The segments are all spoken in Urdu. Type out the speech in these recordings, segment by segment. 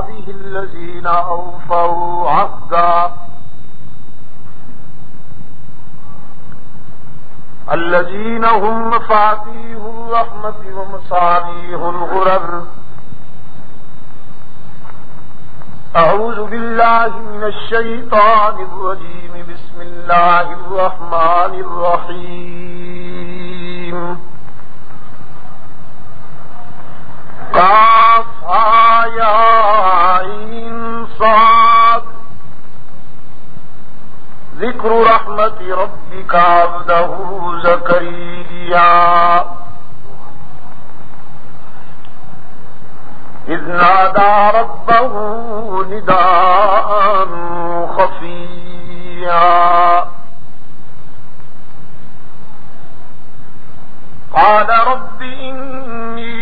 به الذين أوفوا عهدا. الذين هم مفاتيح الرحمة ومصاريح الغرر. أعوذ بالله من الشيطان الرجيم. بسم الله الرحمن الرحيم. قاف آيا صاد. ذكر رحمة ربك عبده زكريا. إذ نادى ربه نداء خفيا. قال رب إني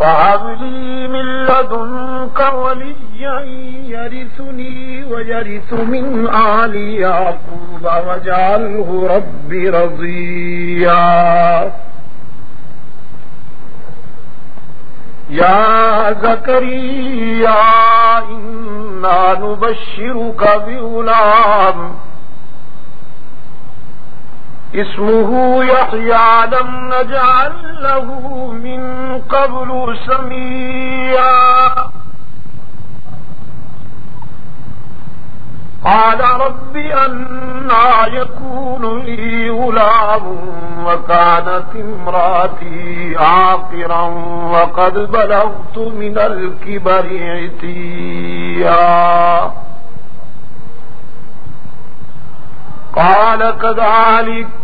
فهب لي من لدنك وليا يرثني ويرث من آل يعقوب واجعله ربي رضيا. يا زكريا إنا نبشرك بغلام. اسمه يحيى لم نجعل له من قبل سميا قال رب أنا يكون لي غلام وكانت امرأتي عاقرا وقد بلغت من الكبر عتيا. قال كذلك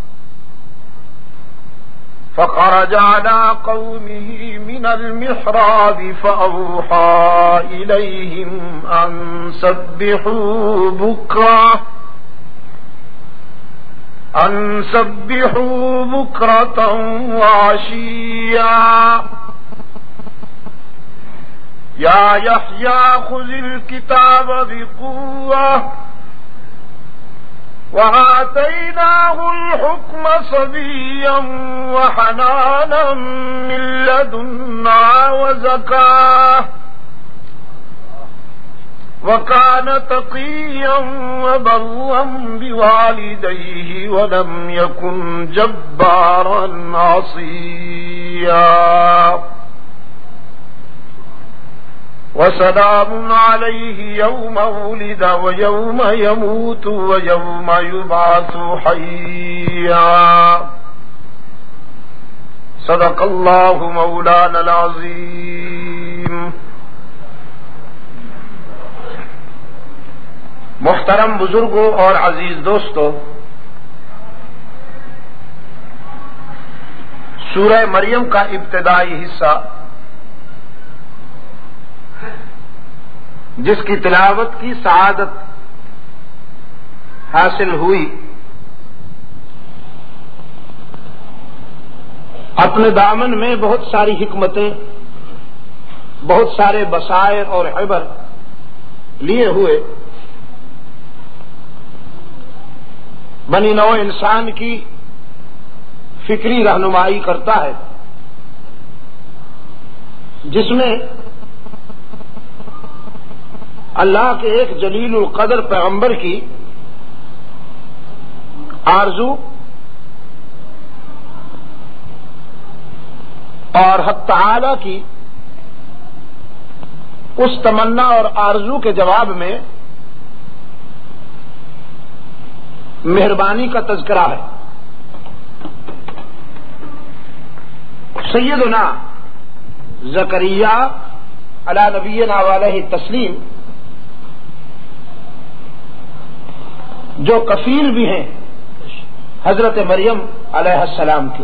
فخرج على قومه من المحراب فأوحى إليهم أن سبحوا بكرة أن سبحوا بكرة وعشيا. يا يحيى خذ الكتاب بقوة. وآتيناه الحكم صبيا وحنانا من لدنا وزكاة وكان تقيا وبرا بوالديه ولم يكن جبارا عصيا وسلام عليه يوم ولد ويوم يموت ويوم يبعث حيا. صدق الله مولانا العظيم. محترم بزرگوں اور عزیز دوستوں، سورہ مریم کا ابتدائی حصہ جس کی تلاوت کی سعادت حاصل ہوئی، اپنے دامن میں بہت ساری حکمتیں، بہت سارے بسائر اور عبر لیے ہوئے۔ بنی نو انسان کی فکری رہنمائی کرتا ہے، جس میں اللہ کے ایک جلیل القدر پیغمبر کی آرزو اور حق تعالی کی اس تمنا اور آرزو کے جواب میں مہربانی کا تذکرہ ہے۔ سیدنا زکریہ علا نبی علیہ تسلیم جو کفیل بھی ہیں حضرت مریم علیہ السلام کے۔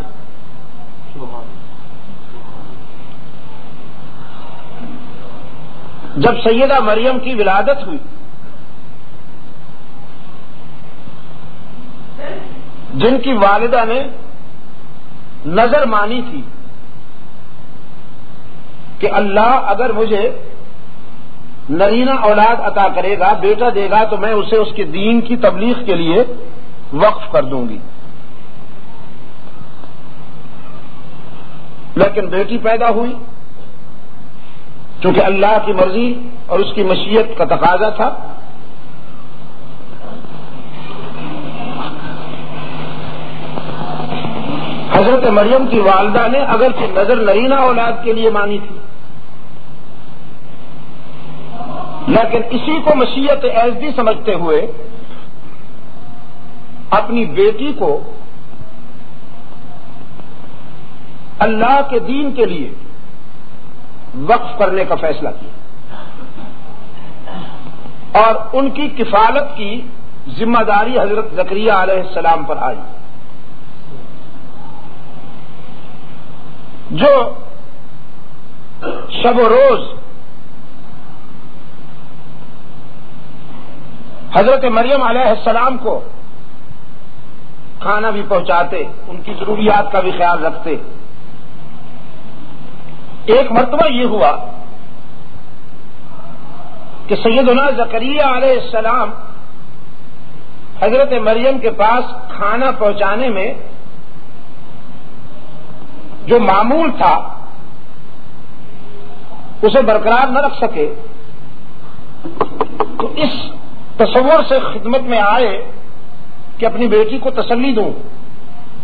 جب سیدہ مریم کی ولادت ہوئی، جن کی والدہ نے نظر مانی تھی کہ اللہ اگر مجھے نرینہ اولاد عطا کرے گا، بیٹا دے گا، تو میں اسے اس کے دین کی تبلیغ کے لیے وقف کر دوں گی۔ لیکن بیٹی پیدا ہوئی، چونکہ اللہ کی مرضی اور اس کی مشیت کا تقاضا تھا۔ حضرت مریم کی والدہ نے اگرچہ نظر نرینہ اولاد کے لیے مانی تھی لیکن اسی کو مشیت ایزدی سمجھتے ہوئے اپنی بیٹی کو اللہ کے دین کے لیے وقف کرنے کا فیصلہ کیا اور ان کی کفالت کی ذمہ داری حضرت زکریہ علیہ السلام پر آئی جو شب و روز حضرت مریم علیہ السلام کو کھانا بھی پہنچاتے، ان کی ضروریات کا بھی خیال رکھتے۔ ایک مرتبہ یہ ہوا کہ سیدنا زکریہ علیہ السلام حضرت مریم کے پاس کھانا پہنچانے میں جو معمول تھا، اسے برقرار نہ رکھ سکے۔ تو اس تصور سے خدمت میں آئے کہ اپنی بیٹی کو تسلی دوں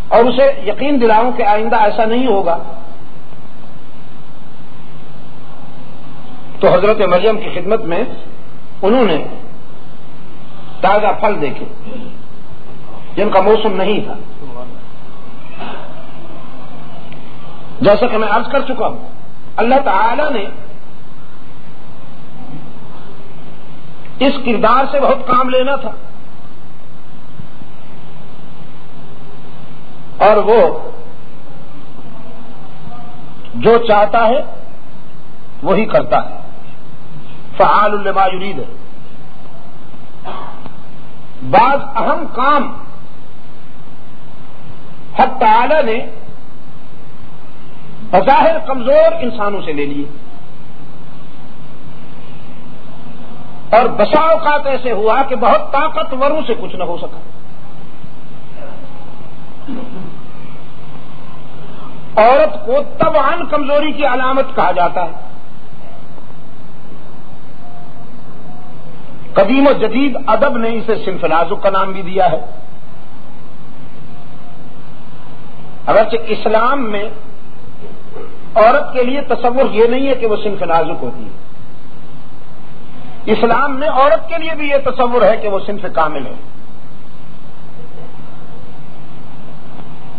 اور اسے یقین دلاؤں کہ آئندہ ایسا نہیں ہوگا۔ تو حضرت مریم کی خدمت میں انہوں نے تازہ پھل دیکھے، جن کا موسم نہیں تھا۔ جیسا کہ میں عرض کر چکا ہوں، اللہ تعالی نے اس کردار سے بہت کام لینا تھا اور وہ جو چاہتا ہے وہی کرتا ہے۔ فعال الما یرید۔ بعض اہم کام حق تعالی نے بظاہر کمزور انسانوں سے لے لیے۔ اور بسا اوقات ایسے ہوا کہ بہت طاقتوروں سے کچھ نہ ہو سکا۔ عورت کو تبان کمزوری کی علامت کہا جاتا ہے۔ قدیم و جدید ادب نے اسے صنف نازک کا نام بھی دیا ہے۔ اگرچہ اسلام میں عورت کے لیے تصور یہ نہیں ہے کہ وہ صنف نازک ہوتی ہے۔ اسلام میں عورت کے لیے بھی یہ تصور ہے کہ وہ صنف کامل ہے۔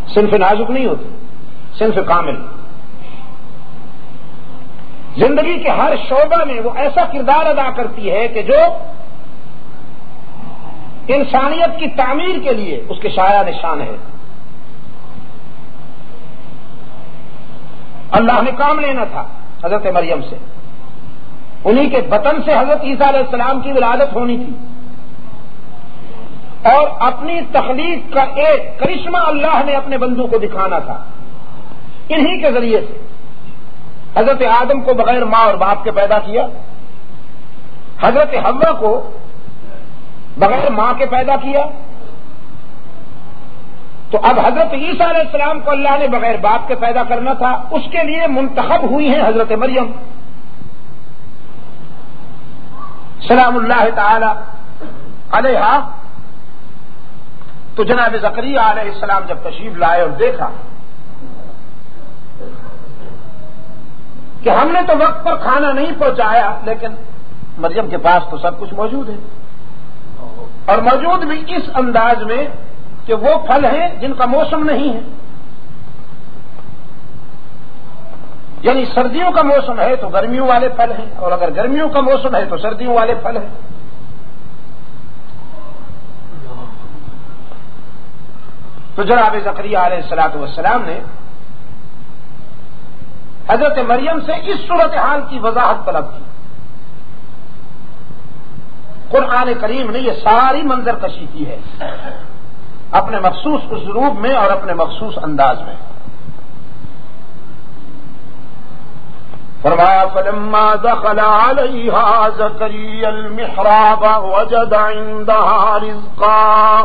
صنف نازک نہیں ہوتی، صنف کامل۔ زندگی کے ہر شعبہ میں وہ ایسا کردار ادا کرتی ہے کہ جو انسانیت کی تعمیر کے لیے اس کے شاعر نشان ہے۔ اللہ نے کام لینا تھا حضرت مریم سے۔ انہی کے بطن سے حضرت عیسیٰ علیہ السلام کی ولادت ہونی تھی۔ اور اپنی تخلیق کا ایک کرشمہ اللہ نے اپنے بندو کو دکھانا تھا۔ انہی کے ذریعے سے۔ حضرت آدم کو بغیر ماں اور باپ کے پیدا کیا۔ حضرت حوا کو بغیر ماں کے پیدا کیا۔ تو اب حضرت عیسیٰ علیہ السلام کو اللہ نے بغیر باپ کے پیدا کرنا تھا۔ اس کے لیے منتخب ہوئی ہیں حضرت مریم۔ سلام اللہ تعالی علیہ تو جناب زکری علیہ السلام جب تشریف لائے اور دیکھا کہ ہم نے تو وقت پر کھانا نہیں پہنچایا، لیکن مریم کے پاس تو سب کچھ موجود ہے۔ اور موجود بھی اس انداز میں کہ وہ پھل ہیں جن کا موسم نہیں ہے۔ یعنی سردیوں کا موسم ہے تو گرمیوں والے پھل ہیں، اور اگر گرمیوں کا موسم ہے تو سردیوں والے پھل ہیں۔ تو جناب زکری علیہ السلاط والسلام نے حضرت مریم سے اس صورتحال کی وضاحت طلب کی۔ قرآن کریم نے یہ ساری منظر کشی کی ہے، اپنے مخصوص اسلوب میں اور اپنے مخصوص انداز میں۔ فرمایا، فلما دخل عليها زكريا المحراب وجد عندها رزقا۔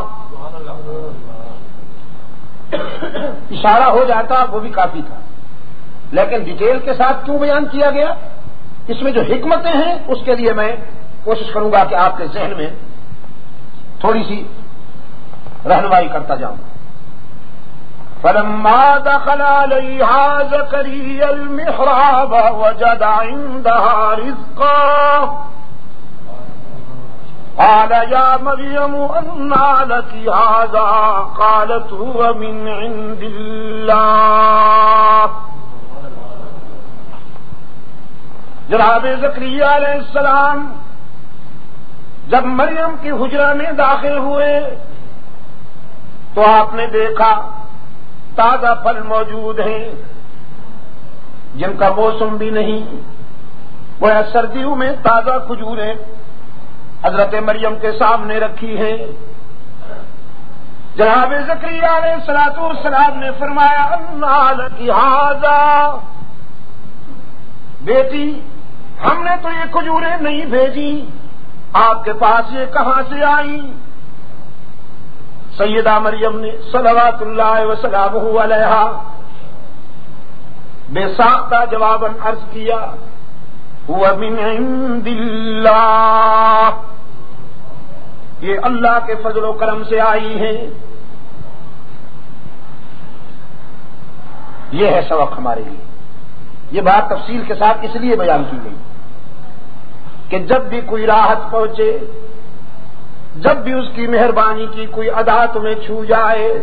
اشارہ ہو جاتا، وہ بھی کافی تھا۔ لیکن ڈیٹیل کے ساتھ کیوں بیان کیا گیا؟ اس میں جو حکمتیں ہیں، اس کے لیے میں کوشش کروں گا کہ آپ کے ذہن میں تھوڑی سی رہنمائی کرتا جاؤں۔ فلما دخل عليها زكريا المحراب وجد عندها رزقا. قال يا مريم أنى لك هذا؟ قالت هو من عند الله. جناب زکریہ علیہ السلام جب مریم کی حجرہ میں داخل ہوئے تو آپ نے دیکھا تازہ پھل موجود ہیں۔ جن کا موسم بھی نہیں، وہ سردیوں میں تازہ کھجوریں حضرت مریم کے سامنے رکھی ہے جناب زکری علیہ سلاط السلام نے فرمایا، اللہ بیٹی، ہم نے تو یہ کھجوریں نہیں بھیجی، آپ کے پاس یہ کہاں سے آئی سیدہ مریم نے صلوات اللہ وسلام علیہ بے ساختہ جواب عرض کیا من عند اللہ. یہ اللہ کے فضل و کرم سے آئی ہیں۔ یہ ہے سبق ہمارے لیے۔ یہ بات تفصیل کے ساتھ اس لیے بیان کی گئی کہ جب بھی کوئی راحت پہنچے جب بھی اس کی مہربانی کی کوئی ادا تمہیں چھو جائے،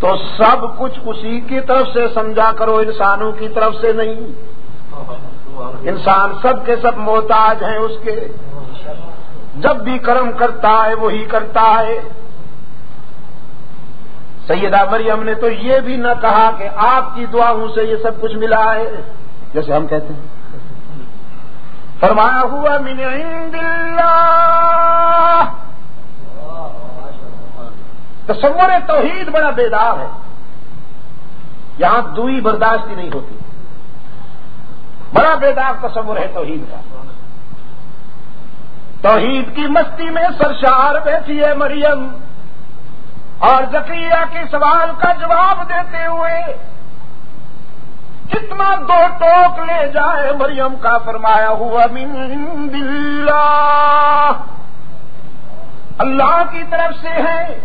تو سب کچھ اسی کی طرف سے سمجھا کرو، انسانوں کی طرف سے نہیں۔ انسان سب کے سب محتاج ہیں اس کے۔ جب بھی کرم کرتا ہے، وہی کرتا ہے۔ سیدہ مریم نے تو یہ بھی نہ کہا کہ آپ کی دعاؤں سے یہ سب کچھ ملا ہے۔ جیسے ہم کہتے ہیں۔ فرمایا، ہوا من عند اللہ. تصور توحید بڑا بیدار ہے۔ یہاں دوئی برداشتی نہیں ہوتی۔ بڑا بیدار تصور ہے توحید کا۔ توحید کی مستی میں سرشار بیٹھی ہے مریم۔ اور زکریہ کے سوال کا جواب دیتے ہوئے کتنا دو ٹوک لے جائے، مریم کا فرمایا ہوا، من اللہ. اللہ کی طرف سے ہے۔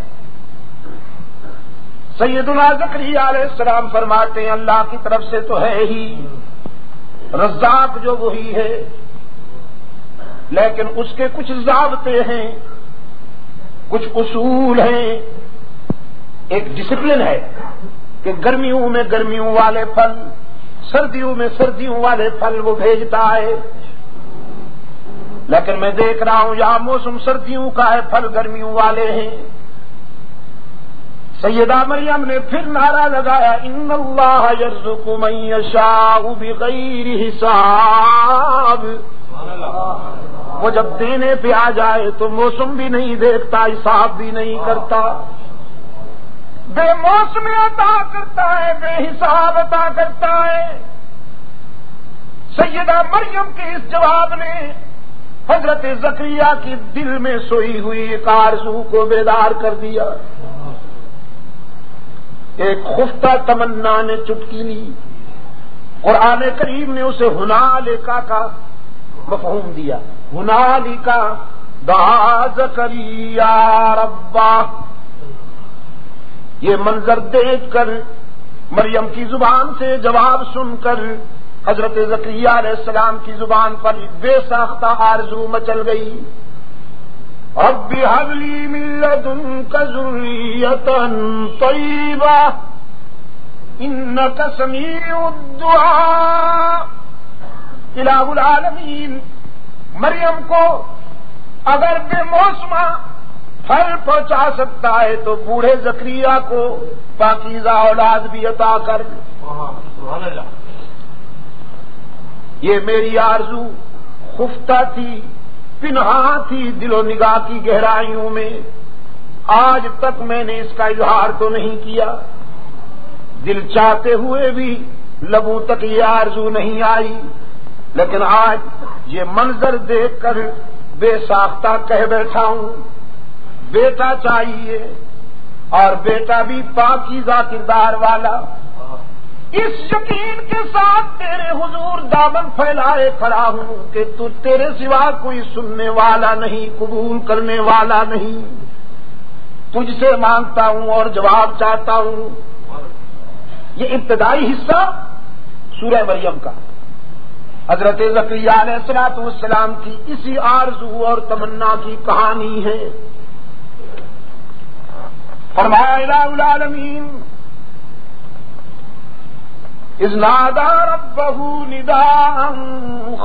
سیدنا زکریہ علیہ السلام فرماتے ہیں، اللہ کی طرف سے تو ہے ہی۔ رزاق جو وہی ہے۔ لیکن اس کے کچھ ضابطے ہیں، کچھ اصول ہیں۔ ایک ڈسپلن ہے کہ گرمیوں میں گرمیوں والے پھل سردیوں میں سردیوں والے پھل وہ بھیجتا ہے۔ لیکن میں دیکھ رہا ہوں، یہاں موسم سردیوں کا ہے، پھل گرمیوں والے ہیں۔ سیدہ مریم نے پھر نعرہ لگایا، ان اللہ یرزق من یشاء بغیر حساب۔ وہ جب دینے پہ آ جائے تو موسم بھی نہیں دیکھتا، حساب بھی نہیں کرتا۔ بے موسم عطا کرتا ہے، بے حساب عطا کرتا ہے۔ سیدہ مریم کے اس جواب نے حضرت زکریہ کی دل میں سوئی ہوئی کارزو کو بیدار کر دیا۔ ایک خفتہ تمنا نے چٹکی لی۔ قرآن کریم نے اسے ہنا لکھا کا مفہوم دیا۔ ہنا لکھا داز کری ربا یہ منظر دیکھ کر مریم کی زبان سے جواب سن کر حضرت ذکری علیہ السلام کی زبان پر بے ساختہ آرزو مچل گئی۔ اب حبلی ملت ان کا طیبہ۔ ان کا سمیع الدعاء۔ الہ العالمین، مریم کو اگر بے موسمہ پھل پہنچا سکتا ہے تو بوڑھے زکری کو پاکیزہ اولاد بھی عطا کر یہ میری آرزو خفتہ تھی پنہا تھی دل و نگاہ کی گہرائیوں میں۔ آج تک میں نے اس کا اظہار تو نہیں کیا۔ دل چاہتے ہوئے بھی لبوں تک یہ آرزو نہیں آئی۔ لیکن آج یہ منظر دیکھ کر بے ساختہ کہہ بیٹھا ہوں۔ بیٹا چاہیے اور بیٹا بھی پاکیزہ کردار والا۔ اس یقین کے ساتھ تیرے حضور دامن پھیلائے کھڑا ہوں کہ تو تیرے سوا کوئی سننے والا نہیں، قبول کرنے والا نہیں۔ تجھ سے مانگتا ہوں اور جواب چاہتا ہوں۔ یہ ابتدائی حصہ سورہ مریم کا۔ حضرت ذکری علیہ السلاط والسلام کی اسی آرزو اور تمنا کی کہانی ہے۔ فرمایا، الہ العالمین از نادا ربه نداء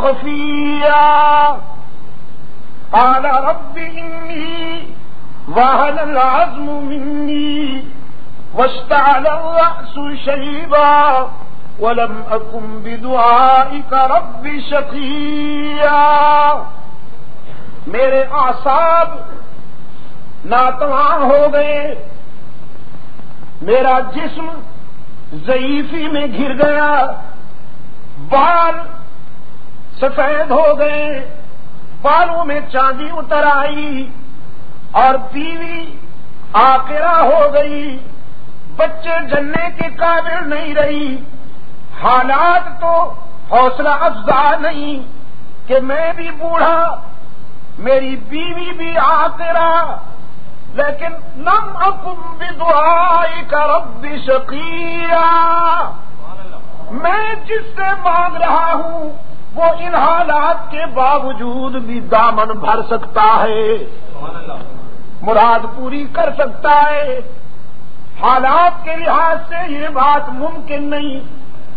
خفيا قال، رب إني وهن العزم مني واشتعل الرأس شيبا ولم أكن بدعائك رب شقيا میرے آساب ناتواں ہو گئے۔ میرا جسم ضعیفی میں گر گیا، بال سفید ہو گئے، بالوں میں چاندی اتر آئی اور بیوی آکرا ہو گئی۔ بچے جننے کے قابل نہیں رہی۔ حالات تو حوصلہ افزا نہیں کہ میں بھی بوڑھا، میری بیوی بھی آکرا لیکن نم اکم بھی دعائی کا رب شکیا میں جس سے مانگ رہا ہوں، وہ ان حالات کے باوجود بھی دامن بھر سکتا ہے۔ مراد پوری کر سکتا ہے۔ حالات کے لحاظ سے یہ بات ممکن نہیں۔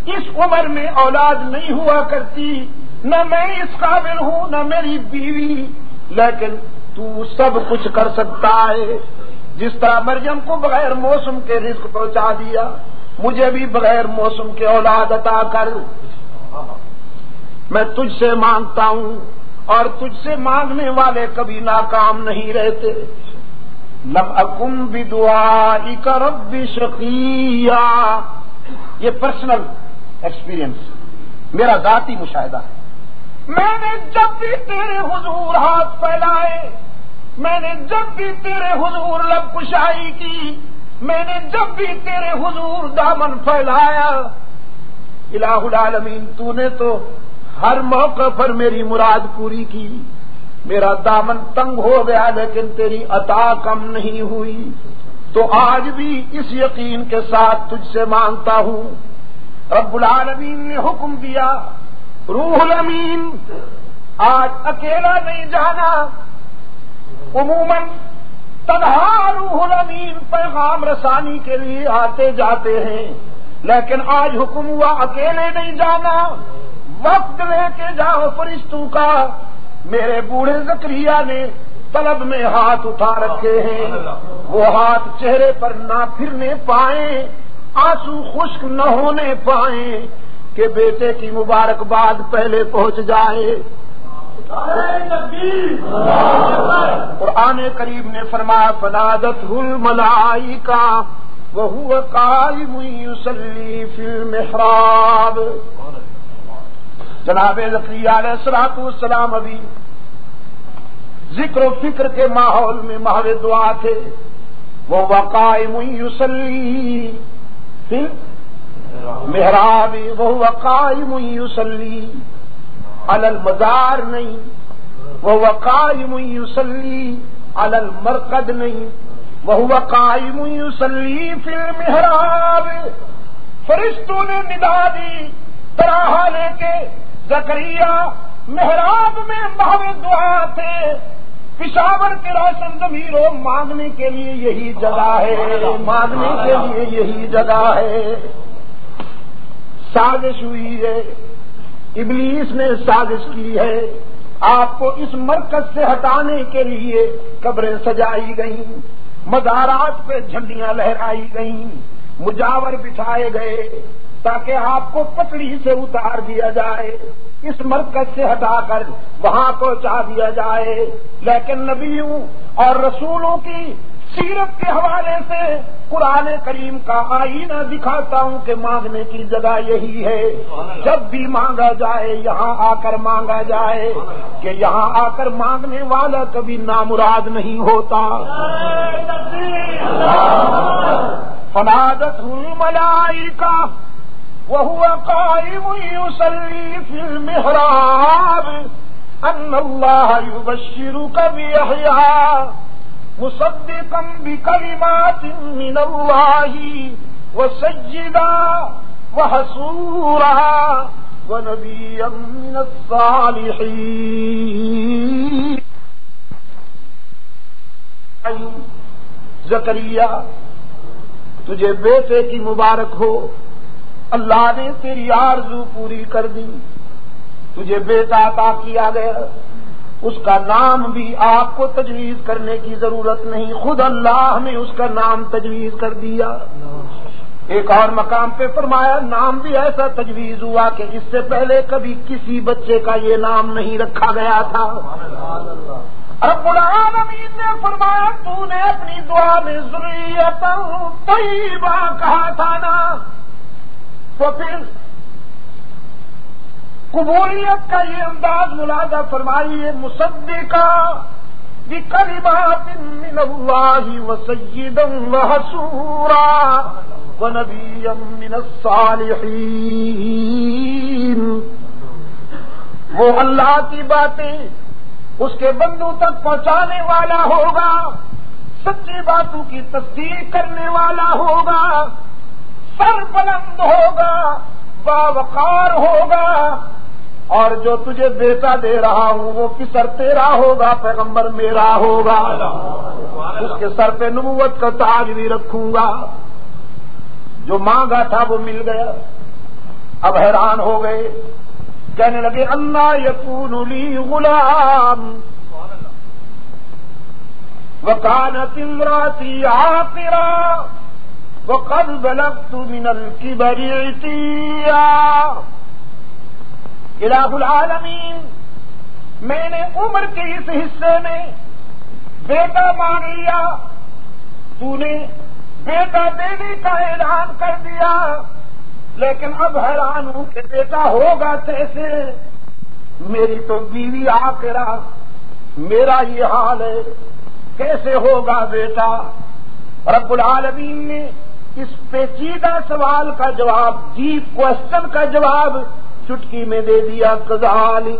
اس عمر میں اولاد نہیں ہوا کرتی۔ نہ میں اس قابل ہوں، نہ میری بیوی۔ لیکن تو سب کچھ کر سکتا ہے۔ جس طرح مریم کو بغیر موسم کے رزق پہنچا دیا، مجھے بھی بغیر موسم کے اولاد عطا کر۔ میں تجھ سے مانگتا ہوں اور تجھ سے مانگنے والے کبھی ناکام نہیں رہتے۔ لم اکم بھی دعا کرب بھی یہ پرسنل ایکسپیرئنس میرا ذاتی مشاہدہ ہے۔ میں نے جب بھی تیرے حضور ہاتھ پھیلائے میں نے جب بھی تیرے حضور لب کشائی کی، میں نے جب بھی تیرے حضور دامن پھیلایا۔ الہ العالمین، تو نے تو ہر موقع پر میری مراد پوری کی۔ میرا دامن تنگ ہو گیا، لیکن تیری عطا کم نہیں ہوئی۔ تو آج بھی اس یقین کے ساتھ تجھ سے مانگتا ہوں۔ رب العالمین نے حکم دیا، روح الامین، آج اکیلا نہیں جانا۔ عموماً تنہا روح الامین پیغام رسانی کے لیے آتے جاتے ہیں۔ لیکن آج حکم ہوا اکیلے نہیں جانا۔ وقت لے کے جاؤ فرشتوں کا۔ میرے بوڑھے زکریہ نے طلب میں ہاتھ اٹھا رکھے ہیں۔ وہ ہاتھ چہرے پر نہ پھرنے پائیں، آنسو خشک نہ ہونے پائیں کہ بیٹے کی مبارکباد پہلے پہنچ جائے۔ قرآن کریم نے فرمایا فنادت ہل ملائی کا وہ کالی فلم خراب جناب علیہ السلاط السلام ابھی ذکر و فکر کے ماحول میں محو دعا تھے وہ وقائم یوسلی محراب وہ وقائم یوسلی المزار نہیں وہ وقائم یوسلی المرقد نہیں وہ وقائم یوسلی فل محراب فرشتوں نے ندا دی طرح لے کے زکریہ محراب میں بہو دعا تھے۔ پشاور کے روشن زمیروں مانگنے کے لیے یہی جگہ ہے۔ مانگنے کے لیے یہی جگہ ہے۔ سازش ہوئی ہے۔ ابلیس نے سازش کی ہے۔ آپ کو اس مرکز سے ہٹانے کے لیے قبریں سجائی گئیں۔ مزارات پہ جھنڈیاں لہرائی گئیں۔ مجاور بٹھائے گئے۔ تاکہ آپ کو پتڑی سے اتار دیا جائے۔ اس مرکز سے ہٹا کر وہاں پہنچا دیا جائے۔ لیکن نبیوں اور رسولوں کی سیرت کے حوالے سے قرآن کریم کا آئینہ دکھاتا ہوں کہ مانگنے کی جگہ یہی ہے۔ جب بھی مانگا جائے یہاں آ کر مانگا جائے کہ یہاں آ کر مانگنے والا کبھی نامراد نہیں ہوتا۔ فنادت ملائی کا وهو قائم يصلي في المحراب أن الله يبشرك بيحيى مصدقا بكلمات من الله وسجدا وحسورا ونبيا من الصالحين. زکریہ تجھے بیٹے کی مبارک ہو، اللہ نے تیری آرزو پوری کر دی، تجھے بیٹا عطا کیا گیا۔ اس کا نام بھی آپ کو تجویز کرنے کی ضرورت نہیں۔ خود اللہ نے اس کا نام تجویز کر دیا۔ ایک اور مقام پہ فرمایا، نام بھی ایسا تجویز ہوا کہ اس سے پہلے کبھی کسی بچے کا یہ نام نہیں رکھا گیا تھا۔ رب العالمین نے فرمایا، تو نے اپنی دعا میں ضروریت طیبہ کہا تھا نا۔ تو پھر قبولیت کا یہ انداز ملازہ فرمائیے مصدے کا من اللہ و سیدم و حسورا و نبی من الصالحین۔ وہ اللہ کی باتیں اس کے بندوں تک پہنچانے والا ہوگا، سچی باتوں کی تصدیق کرنے والا ہوگا سر بلند ہوگا، باوقار ہوگا۔ اور جو تجھے بیٹا دے رہا ہوں، وہ کسر تیرا ہوگا؟ پیغمبر میرا ہوگا۔ اس کے سر پہ نبوت کا تاج بھی رکھوں گا۔ جو مانگا تھا وہ مل گیا۔ اب حیران ہو گئے۔ کہنے لگے انا یقون لی غلام۔ وکان تمراتی آرا وقد بلغت من الكبر عتيا الہ العالمین۔ میں نے عمر کے اس حصے میں بیٹا مان لیا۔ تو نے بیٹا دینے کا اعلان کر دیا۔ لیکن اب حیران ہوں کہ بیٹا ہوگا کیسے؟ میری تو بیوی آ میرا یہ حال ہے۔ کیسے ہوگا بیٹا؟ رب العالمین نے اس پیچیدہ سوال کا جواب ڈیپ کوشچن کا جواب چٹکی میں دے دیا کزالی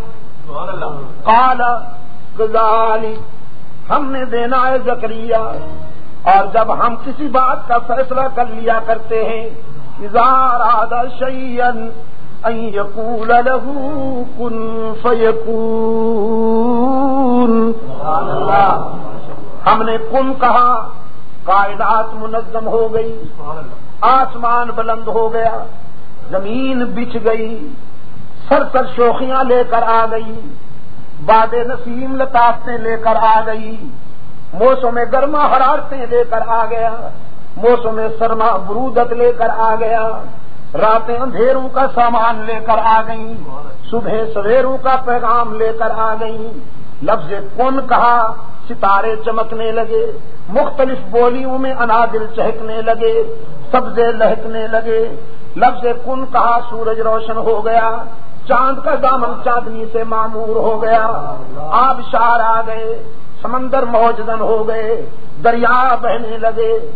کالا کزالی ہم نے دینا ہے زکریہ۔ اور جب ہم کسی بات کا فیصلہ کر لیا کرتے ہیں اظہار آدھا شعین یقول لہو کن فیقون ہم نے کن کہا کائنات منظم ہو گئی۔ آسمان بلند ہو گیا۔ زمین بچ گئی۔ سر سر شوخیاں لے کر آ گئی، باد نسیم لطافتیں لے کر آ گئی، موسم گرما حرارتیں لے کر آ گیا، موسم سرما برودت لے کر آ گیا، راتیں اندھیروں کا سامان لے کر آ گئی، صبح سویروں کا پیغام لے کر آ گئی، لفظ کون کہا؟ ستارے چمکنے لگے، مختلف بولیوں میں انادل چہکنے لگے، سبزے لہکنے لگے، لفظ کن کہا؟ سورج روشن ہو گیا چاند کا دامن چاندنی سے معمور ہو گیا۔ آب شار آ گئے، سمندر موجدن ہو گئے، دریا بہنے لگے۔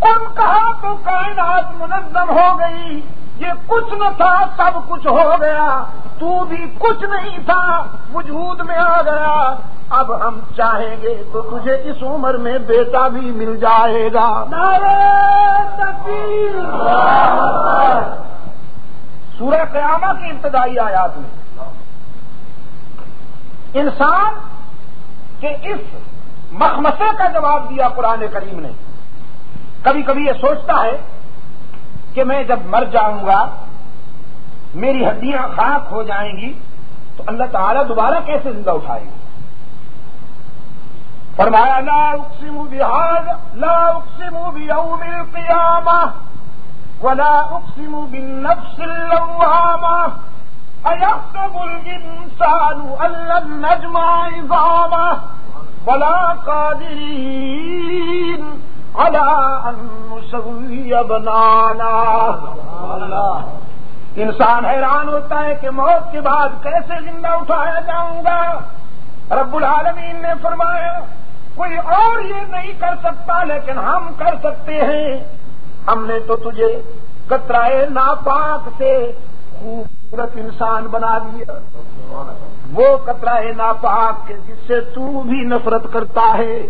کن کہا تو کائنات منظم ہو گئی؟ یہ کچھ نہ تھا، سب کچھ ہو گیا۔ تو بھی کچھ نہیں تھا، وجود میں آ گیا۔ اب ہم چاہیں گے تو تجھے اس عمر میں بیٹا بھی مل جائے گا۔ سورہ قیامہ کی ابتدائی آیات میں انسان کے اس مخمسے کا جواب دیا قرآن کریم نے۔ کبھی کبھی یہ سوچتا ہے کہ میں جب مر جاؤں گا، میری ہڈیاں خاک ہو جائیں گی، تو اللہ تعالیٰ دوبارہ کیسے زندہ اٹھائے گی فرمایا، لا اقسم بهذا، لا اقسم بيوم القيامة ولا اقسم بالنفس اللوامة. ايحسب الانسان ان لن نجمع عظامه؟ ولا قادرين على ان نسوي بنانا انسان حیران ہوتا ہے کہ موت کے بعد کیسے زندہ اٹھایا جاؤں گا؟ رب العالمین نے فرمایا، کوئی اور یہ نہیں کر سکتا، لیکن ہم کر سکتے ہیں۔ ہم نے تو تجھے کترائے ناپاک سے خوبصورت انسان بنا دیا وہ کترائے ناپاک کے جس سے تو بھی نفرت کرتا ہے،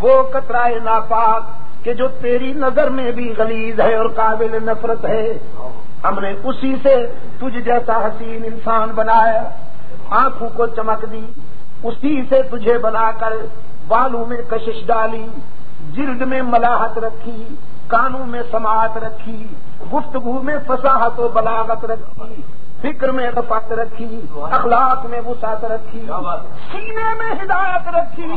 وہ کترائے ناپاک کہ جو تیری نظر میں بھی غلیظ ہے اور قابل نفرت ہے۔ ہم نے اسی سے تجھ جیسا حسین انسان بنایا۔ آنکھوں کو چمک دی، اسی سے تجھے بنا کر بالوں میں کشش ڈالی، جلد میں ملاحت رکھی۔ کانوں میں سماعت رکھی، گفتگو میں فصاحت و بلاغت رکھی، فکر میں رفت رکھی، اخلاق میں وسعت رکھی، سینے میں ہدایت رکھی،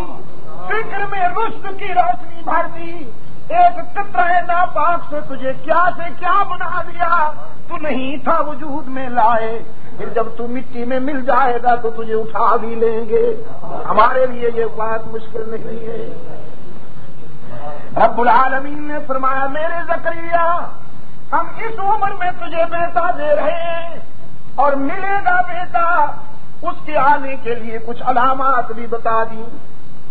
فکر میں رشت کی روشنی بھر دی ایک کترے ناپاک سے تجھے کیا سے کیا بنا دیا؟ تو نہیں تھا وجود میں لائے، پھر جب تو مٹی میں مل جائے گا تو تجھے اٹھا بھی لیں گے۔ ہمارے لیے یہ بات مشکل نہیں ہے۔ رب العالمین نے فرمایا، میرے زکریہ ہم اس عمر میں تجھے بیٹا دے رہے ہیں اور ملے گا بیٹا اس کے آنے کے لیے کچھ علامات بھی بتا دی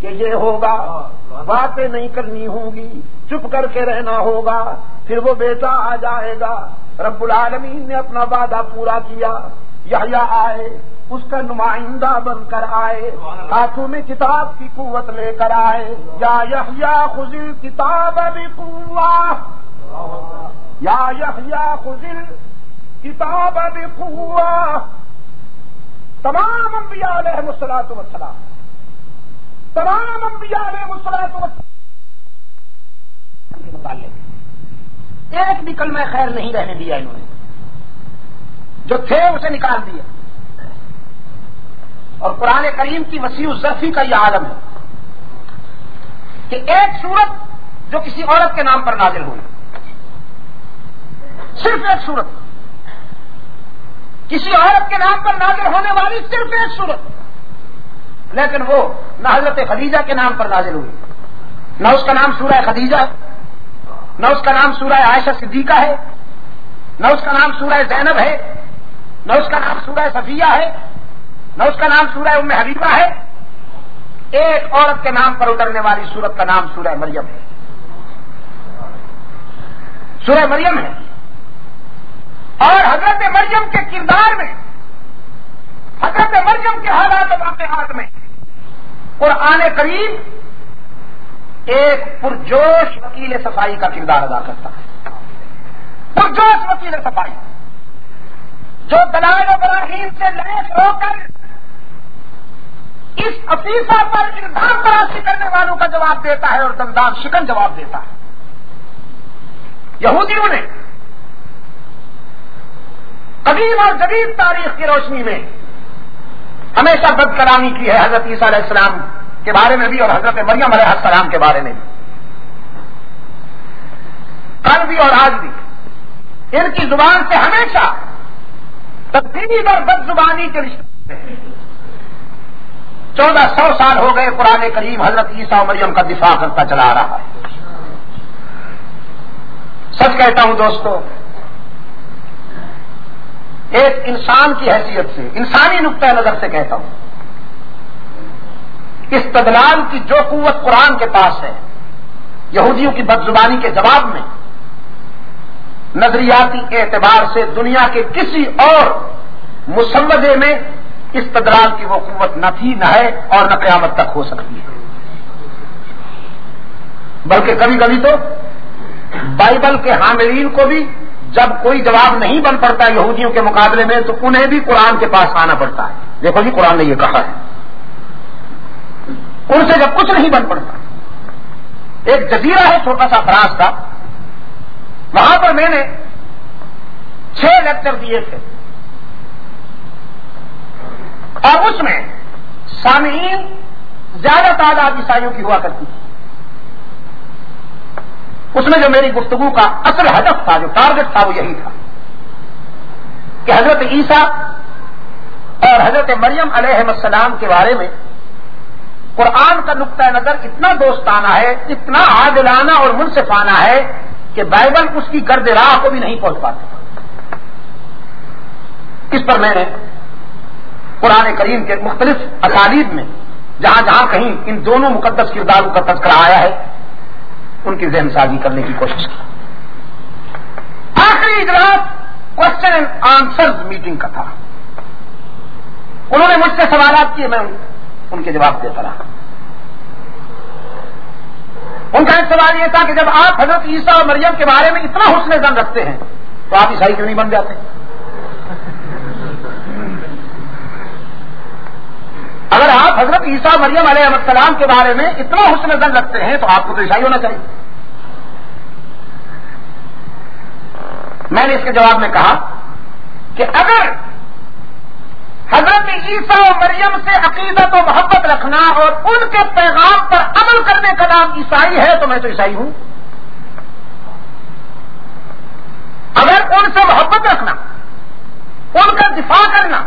کہ یہ ہوگا۔ باتیں نہیں کرنی ہوں گی، چپ کر کے رہنا ہوگا، پھر وہ بیٹا آ جائے گا۔ رب العالمین نے اپنا وعدہ پورا کیا۔ یا آئے۔ اس کا نمائندہ بن کر آئے، ہاتھوں میں کتاب کی قوت لے کر آئے۔ یا یا خزل کتاب ابھی یا یا خزل کتاب ابھی تمام انبیاء علیہ مسلاط وسلام تمام انبیاء علیہ مسلاط ایک بھی کل میں خیر نہیں رہنے دیا انہوں نے۔ جو تھے اسے نکال دیا اور قرآن کریم کی وسیع ضفی کا یہ عالم ہے کہ ایک صورت جو کسی عورت کے نام پر نازل ہوئی. صرف ایک صورت. کسی عورت کے نام پر نازل ہونے والی صرف ایک صورت. لیکن وہ نہ حضرت خدیجہ کے نام پر نازل ہوئی. نہ اس کا نام سورہ خدیجہ ہے. نہ اس کا نام سورہ عائشہ صدیقہ ہے. نہ اس کا نام سورہ زینب ہے. نہ اس کا نام سورہ صفیہ ہے. نہ اس کا نام سورہ ام حبیبہ ہے، ایک عورت کے نام پر اترنے والی سورت کا نام سورہ مریم ہے۔ سورہ مریم ہے۔ اور حضرت مریم کے کردار میں، حضرت مریم کے حالات و واقعات میں، قرآن قریب ایک پرجوش وکیل صفائی کا کردار ادا کرتا ہے۔ پرجوش وکیل صفائی، جو دلائل و براہیم سے لیس ہو کر اس افیسہ پر الزام تراشی کرنے والوں کا جواب دیتا ہے اور دندان شکن جواب دیتا ہے۔ یہودیوں نے قدیم اور جدید تاریخ کی روشنی میں ہمیشہ بد کلامی کی ہے حضرت عیسیٰ علیہ السلام کے بارے میں بھی اور حضرت مریم علیہ السلام کے بارے میں بھی۔ کل بھی اور آج بھی ان کی زبان سے ہمیشہ تبدیلی اور بد زبانی کے رشتے ہیں۔ چودہ سو سال ہو گئے قرآن کریم حضرت عیسیٰ مریم کا دفاع کرتا چلا رہا ہے۔ سچ کہتا ہوں دوستو، ایک انسان کی حیثیت سے، انسانی نقطۂ نظر سے کہتا ہوں۔ اس تدلال کی جو قوت قرآن کے پاس ہے، یہودیوں کی بد زبانی کے جواب میں، نظریاتی اعتبار سے دنیا کے کسی اور مسودے میں اس تدرال کی وہ قوت نہ تھی، نہ ہے اور نہ قیامت تک ہو سکتی ہے۔ بلکہ کبھی کبھی تو بائبل کے حاملین کو بھی جب کوئی جواب نہیں بن پڑتا یہودیوں کے مقابلے میں، تو انہیں بھی قرآن کے پاس آنا پڑتا ہے۔ دیکھو جی قرآن نے یہ کہا ہے۔ ان سے جب کچھ نہیں بن پڑتا، ایک جزیرہ ہے، چھوٹا سا فراز کا۔ وہاں پر میں نے چھ لیکچر دیے تھے۔ اور اس میں سامعین زیادہ تعداد عیسائیوں کی ہوا کرتی تھی۔ اس میں جو میری گفتگو کا اصل ہدف تھا، جو ٹارگٹ تھا، وہ یہی تھا کہ حضرت عیسیٰ اور حضرت مریم علیہ السلام کے بارے میں قرآن کا نقطۂ نظر اتنا دوستانہ ہے، اتنا عادلانہ اور منصفانہ ہے کہ بائبل اس کی گرد راہ کو بھی نہیں پہنچ پاتا۔ اس پر میں نے قرآن کریم کے مختلف اسالیب میں، جہاں جہاں کہیں ان دونوں مقدس کرداروں کا تذکرہ آیا ہے، ان کی ذہن سازی کرنے کی کوشش کی۔ آخری اجلاس کوشچن اینڈ آنسر میٹنگ کا تھا۔ انہوں نے مجھ سے سوالات کیے، میں ان کے جواب دیتا رہا۔ ان کا ایک سوال یہ تھا کہ جب آپ حضرت عیسیٰ اور مریم کے بارے میں اتنا حسن زن رکھتے ہیں، تو آپ عیسائی کیوں نہیں بن جاتے؟ اگر آپ حضرت عیسیٰ مریم علیہ السلام کے بارے میں اتنا حسن زن رکھتے ہیں تو آپ کو تو عیسائی ہونا چاہیے۔ میں نے اس کے جواب میں کہا کہ اگر حضرت عیسیٰ و مریم سے عقیدت و محبت رکھنا اور ان کے پیغام پر عمل کرنے کا نام عیسائی ہے تو میں تو عیسائی ہوں۔ اگر ان سے محبت رکھنا، ان کا دفاع کرنا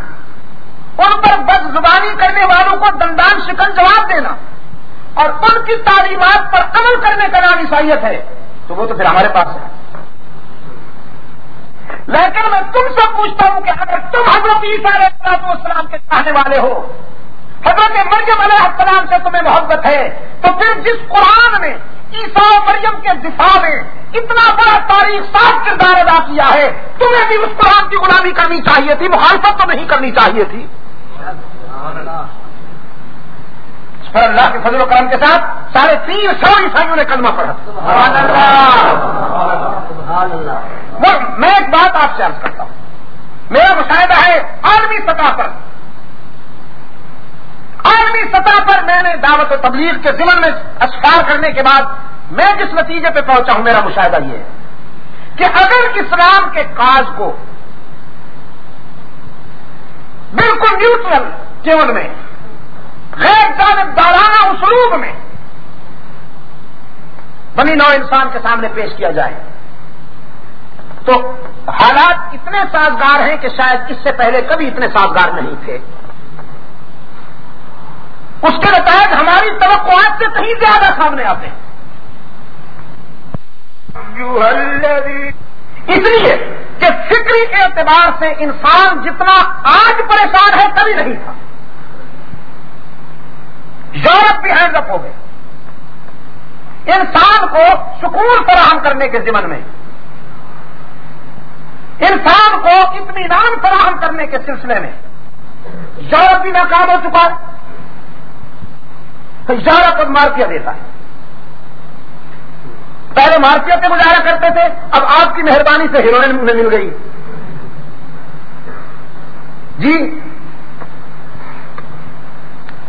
ان پر بد زبانی کرنے والوں کو دندان شکن جواب دینا اور ان کی تعلیمات پر عمل کرنے کا نام عیسائیت ہے، تو وہ تو پھر ہمارے پاس ہے۔ لیکن میں تم سے پوچھتا ہوں کہ اگر تم حضرت عیسیٰ علیہ السلام کے چاہنے والے ہو، حضرت مریم علیہ السلام سے تمہیں محبت ہے، تو پھر جس قرآن نے عیسیٰ مریم کے دفاع میں اتنا بڑا تاریخ صاف کردار ادا کیا ہے، تمہیں بھی اس قرآن کی غلامی کرنی چاہیے تھی، مخالفت تو نہیں کرنی چاہیے تھی۔ پر اللہ کے فضل و کرم کے ساتھ ساڑھے تین سو عیسائیوں نے کلمہ پڑھا. وہ میں ایک بات آپ سے عرض کرتا ہوں. میرا مشاہدہ ہے عالمی سطح پر. عالمی سطح پر میں نے دعوت و تبلیغ کے ضمن میں اشکار کرنے کے بعد میں جس نتیجے پہ پہنچا ہوں میرا مشاہدہ یہ ہے کہ اگر اسلام کے کاج کو بالکل نیوٹرل کیون میں، غیر جانبدارانہ اسلوب میں بنی نو انسان کے سامنے پیش کیا جائے۔ تو حالات اتنے سازگار ہیں کہ شاید اس سے پہلے کبھی اتنے سازگار نہیں تھے۔ اس کے نتائج ہماری توقعات سے کہیں زیادہ سامنے آتے۔ ہیں اس لیے کہ فکری اعتبار سے انسان جتنا آج پریشان ہے کبھی نہیں تھا۔ یورپ بھی ہینڈ اپ ہو گئے انسان کو سکون فراہم کرنے کے ذمن میں۔ انسان کو اطمینان فراہم کرنے کے سلسلے میں۔ یورپ بھی ناکام ہو چکا ہے۔ یورپ اب مارکیا دیتا ہے پہلے مارکیٹ سے گزارا کرتے تھے، اب آپ کی مہربانی سے ہیروئن میں مل گئی۔ جی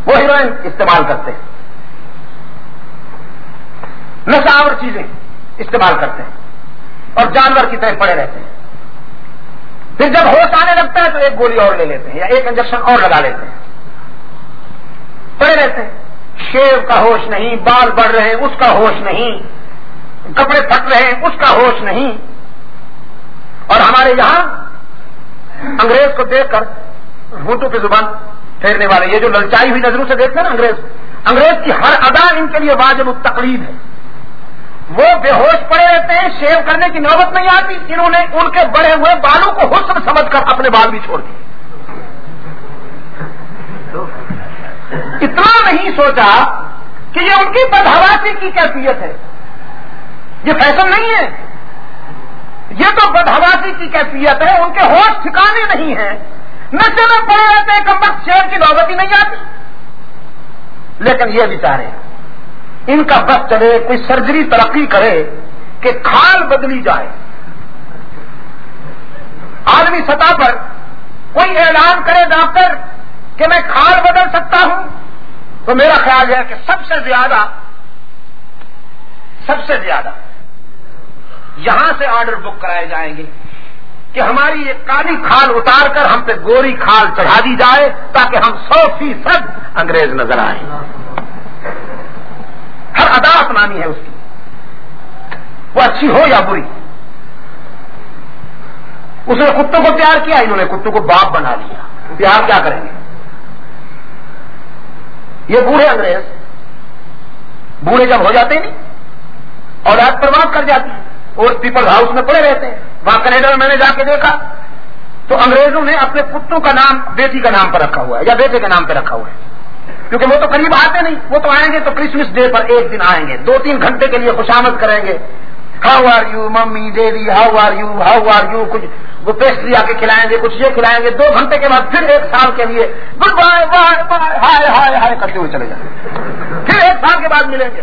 وہ ہیروئن استعمال کرتے ہیں۔ نشہ اور چیزیں استعمال کرتے ہیں۔ اور جانور کی طرح پڑے رہتے ہیں۔ پھر جب ہوش آنے لگتا ہے تو ایک گولی اور لے لیتے ہیں یا ایک انجیکشن اور لگا لیتے ہیں۔ پڑے رہتے ہیں۔ شیو کا ہوش نہیں، بال بڑھ رہے ہیں، اس کا ہوش نہیں۔ کپڑے پھٹ رہے ہیں، اس کا ہوش نہیں۔ اور ہمارے یہاں انگریز کو دیکھ کر گھوٹو کی زبان پھیرنے والے، یہ جو للچائی ہوئی نظروں سے دیکھتے ہیں نا انگریز انگریز کی ہر ادا ان کے لیے واجب تقریب ہے۔ وہ بے ہوش پڑے رہتے ہیں، شیو کرنے کی نوبت نہیں آتی۔ انہوں نے ان کے بڑے ہوئے بالوں کو حسن سمجھ کر اپنے بال بھی چھوڑ دیے۔ اتنا نہیں سوچا کہ یہ ان کی بدہواسی کی کیفیت ہے۔ یہ فیشن نہیں ہے۔ یہ تو بدہواسی کی کیفیت ہے، ان کے ہوش ٹھکانے نہیں ہیں۔ نشے میں پڑے رہتے ہیں کم وقت شیر کی نوبت ہی نہیں آتی۔ لیکن یہ بچارے ان کا بس چلے، کوئی سرجری ترقی کرے کہ کھال بدلی جائے۔ عالمی سطح پر کوئی اعلان کرے ڈاکٹر کہ میں کھال بدل سکتا ہوں، تو میرا خیال ہے کہ سب سے زیادہ، سب سے زیادہ یہاں سے آرڈر بک کرائے جائیں گے کہ ہماری یہ کالی کھال اتار کر ہم پہ گوری کھال چڑھا دی جائے تاکہ ہم سو فیصد انگریز نظر آئیں۔ ہر ادا اپنانی ہے اس کی۔ وہ اچھی ہو یا بری؟ اس نے کتوں کو پیار کیا؟ انہوں نے کتوں کو باپ بنا لیا۔ پیار کیا کریں گے؟ یہ بوڑھے انگریز، بوڑھے جب ہو جاتے نہیں اور پرواز کر جاتی اور پیپل ہاؤس میں پڑے رہتے ہیں۔ وہاں کینیڈا میں میں نے جا کے دیکھا۔ تو انگریزوں نے اپنے کتوں کا نام، بیٹی کا نام پر رکھا ہوا ہے، یا بیٹے کے نام پہ رکھا ہوا ہے۔ کیونکہ وہ تو قریب آتے نہیں، وہ تو آئیں گے تو کرسمس ڈے پر ایک دن آئیں گے۔ دو تین گھنٹے کے لیے خوشامد کریں گے۔ How are you mummy daddy how are you how are you کچھ وہ پیسٹری آ کے کھلائیں گے، کچھ یہ کھلائیں گے۔ دو گھنٹے کے بعد پھر ایک سال کے لیے good bye bye bye hi hi hi کرتے ہوئے چلے جائیں۔ پھر ایک سال کے بعد ملیں گے۔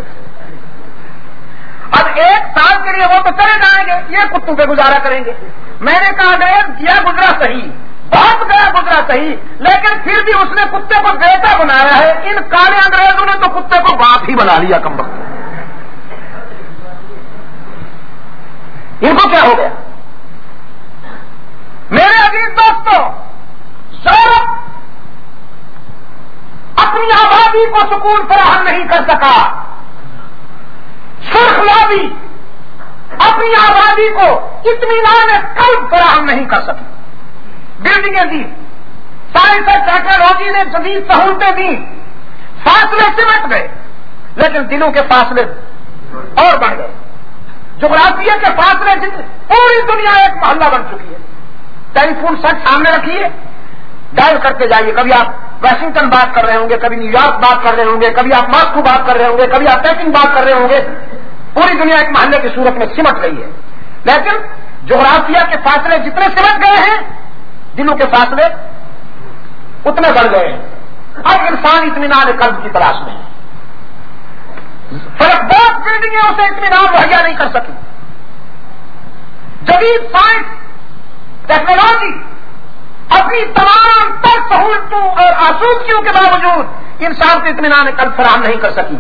اب ایک سال کے لیے وہ تو چلے جائیں گے، یہ کتوں پہ گزارا کریں گے؟ میں نے کہا گیا کیا گزرا صحیح، بہت گیا گزرا صحیح، لیکن پھر بھی اس نے کتے کو بیٹا بنایا ہے، ان کالے انگریزوں نے تو کتے کو باپ ہی بنا لیا کم وقت ان کو کیا ہو گیا؟ میرے عزیز دوستوں سورپ اپنی آبادی کو سکون فراہم نہیں کر سکا۔ سرخ لابی اپنی آبادی کو اطمینان قلب فراہم نہیں کر سکی بلڈنگیں دی سائنس اور ٹیکنالوجی نے جدید سہولتیں دی فاصلے سمٹ گئے۔ لیکن دنوں کے فاصلے اور بڑھ گئے۔ جغرافیہ کے فاصلے پوری دنیا ایک محلہ بن چکی ہے۔ ٹیلی فون سیٹ سامنے رکھیے۔ ڈائل کرتے جائیے۔ کبھی آپ واشنگٹن بات کر رہے ہوں گے، کبھی نیو یارک بات کر رہے ہوں گے، کبھی آپ ماسکو بات کر رہے ہوں گے، کبھی آپ پیکنگ بات کر رہے ہوں گے۔ پوری دنیا ایک محلے کی صورت میں سمٹ گئی ہے۔ لیکن جغرافیہ کے فاصلے جتنے سمٹ گئے ہیں، دلوں کے فاصلے اتنے بڑھ گئے ہیں۔ اب انسان اطمینان قلب کی تلاش میں ہے۔ فرق بہت بلڈنگیں اسے اطمینان مہیا نہیں کر سکی۔ جدید سائنس، ٹیکنالوجی اپنی تمام تر سہولتوں اور آسودگیوں کے باوجود انسان کو اطمینان قلب فراہم نہیں کر سکی۔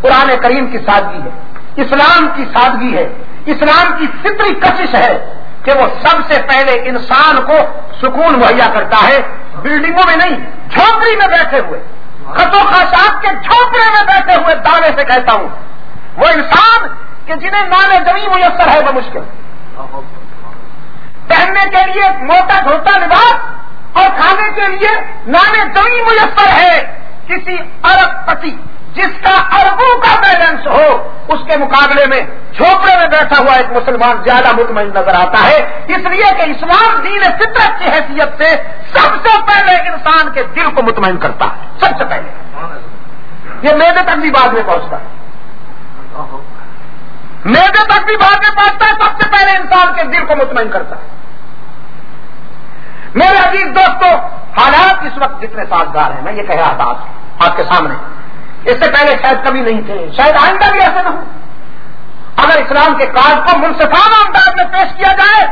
قرآن کریم کی سادگی ہے۔ اسلام کی سادگی ہے، اسلام کی فطری کشش ہے کہ وہ سب سے پہلے انسان کو سکون مہیا کرتا ہے، بلڈنگوں میں نہیں، جھونپڑی میں بیٹھے ہوئے۔ خطوں خاصات کے جھونپڑے میں بیٹھے ہوئے دعوے سے کہتا ہوں۔ وہ انسان کہ جنہیں نانے زمین میسر ہے، وہ مشکل۔ پہننے کے لیے موٹا دھوتا لباس اور کھانے کے لیے نانے زمین میسر ہے۔ کسی ارب پتی جس کا اربوں کا بیلنس ہو، اس کے مقابلے میں جھوپڑے میں بیٹھا ہوا ایک مسلمان زیادہ مطمئن نظر آتا ہے۔ اس لیے کہ اسلام دین فطرت کی حیثیت سے سب سے پہلے انسان کے دل کو مطمئن کرتا ہے۔ سب سے پہلے۔ یہ میرے تک بھی بعد میں پہنچتا ہے۔ میرے تک بھی بعد میں پہنچتا ہے، سب سے پہلے انسان کے دل کو مطمئن کرتا ہے۔ میرے عزیز دوستوں حالات اس وقت جتنے سازگار ہیں، میں یہ کہہ رہا تھا آپ کے سامنے۔ اس سے پہلے شاید کبھی نہیں تھے۔ شاید آئندہ بھی ایسے نہ ہو۔ اگر اسلام کے کاج کو منصفانہ انداز میں پیش کیا جائے،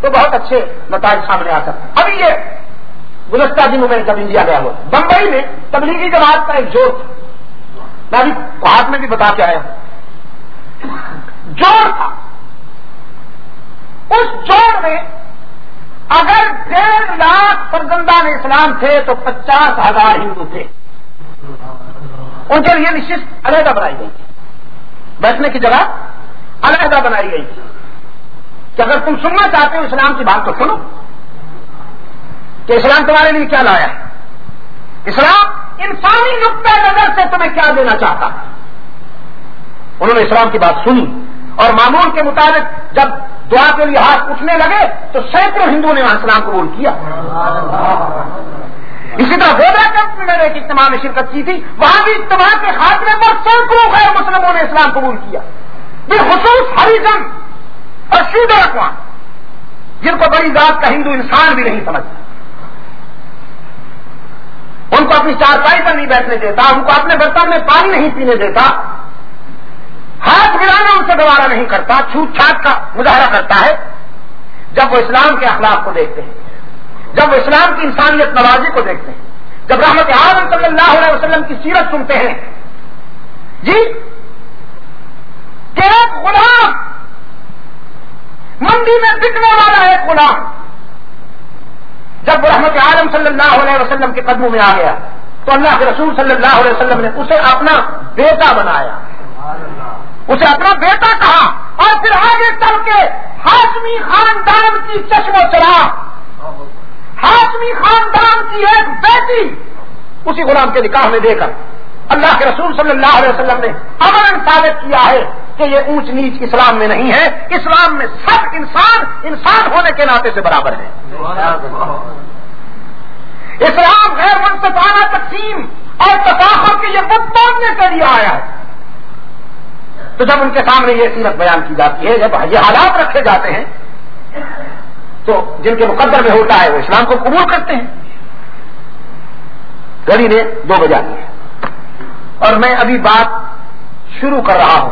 تو بہت اچھے نتائج سامنے آ سکتے ابھی یہ گزشتہ دنوں میں جب انڈیا گیا ہوا، بمبئی میں تبلیغی جماعت کا ایک جوڑ تھا میں ابھی ہاتھ میں بھی بتا کے آیا ہوں۔ جوڑ تھا۔ اس جوڑ میں اگر ڈیڑھ لاکھ فرزندان اسلام تھے، تو پچاس ہزار ہندو تھے۔ ان کے لیے نشچت علیحدہ بنائی گئی تھی۔ بیٹھنے کی جگہ علیحدہ بنائی گئی تھی۔ کہ اگر تم سننا چاہتے ہو اسلام کی بات تو سنو کہ اسلام تمہارے لیے کیا لایا ہے؟ اسلام انسانی نقطۂ نظر سے تمہیں کیا دینا چاہتا ہے؟ انہوں نے اسلام کی بات سنی اور معمول کے مطابق جب دعا کے لیے ہاتھ اٹھنے لگے تو سینکڑوں ہندوؤں نے وہاں اسلام قبول کیا۔ اسی طرح گودا کیمپ میں میں نے ایک اجتماع میں شرکت کی تھی، وہاں بھی اجتماع کے خاتمے پر سینکڑوں غیر مسلموں نے اسلام قبول کیا۔ بالخصوص ہری اور شیدہ اقوام جن کو بڑی ذات کا ہندو انسان بھی نہیں سمجھتا۔ ان کو اپنی چارپائی پر نہیں بیٹھنے دیتا، ان کو اپنے برتن میں پانی نہیں پینے دیتا۔ ہاتھ ملانا ان سے دوبارہ نہیں کرتا، چھوٹ چھاٹ کا مظاہرہ کرتا ہے۔ جب وہ اسلام کے اخلاق کو دیکھتے ہیں۔ جب اسلام کی انسانیت نوازی کو دیکھتے ہیں، جب رحمت عالم صلی اللہ علیہ وسلم کی سیرت سنتے ہیں۔ جی کہ ایک غلام منڈی میں بکنے والا ایک غلام جب رحمت عالم صلی اللہ علیہ وسلم کے قدموں میں آ گیا، تو اللہ کے رسول صلی اللہ علیہ وسلم نے اسے اپنا بیٹا بنایا۔ اسے اپنا بیٹا کہا اور پھر آگے چل کے ہاشمی خاندان کی چشم و چرا ہاشمی خاندان کی ایک بیٹی اسی غلام کے نکاح میں دے کر اللہ کے رسول صلی اللہ علیہ وسلم نے امن ثابت کیا ہے کہ یہ اونچ نیچ اسلام میں نہیں ہے، اسلام میں سب انسان انسان ہونے کے ناطے سے برابر ہے اسلام غیر منصفانہ تقسیم اور تصاخر کے یہ بت توڑنے کے لیے آیا ہے۔ تو جب ان کے سامنے یہ سیرت بیان کی جاتی ہے، جب یہ حالات رکھے جاتے ہیں تو جن کے مقدر میں ہوتا ہے وہ اسلام کو قبول کرتے ہیں۔ گڑی نے دو بجا دی۔ اور میں ابھی بات شروع کر رہا ہوں۔